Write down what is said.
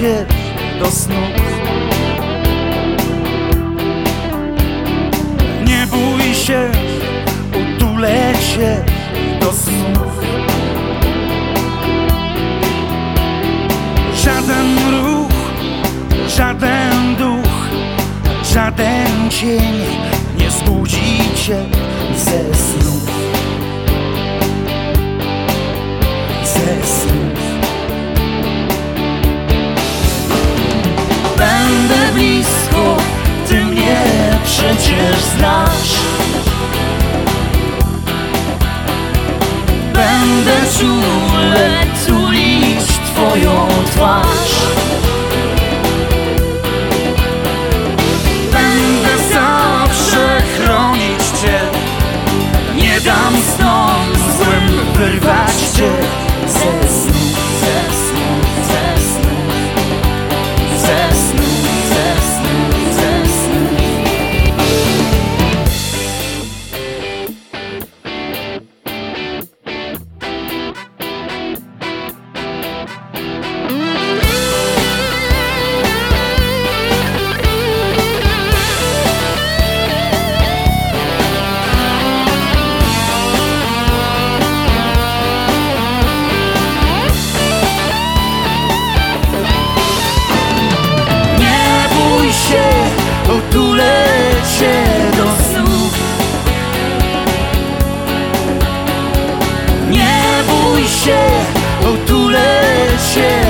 do snów. Nie bój się, utulę cię do snów. Żaden ruch, żaden duch, żaden cień nie zbudzi cię ze snów przecież znasz. Będę czule się, otulę się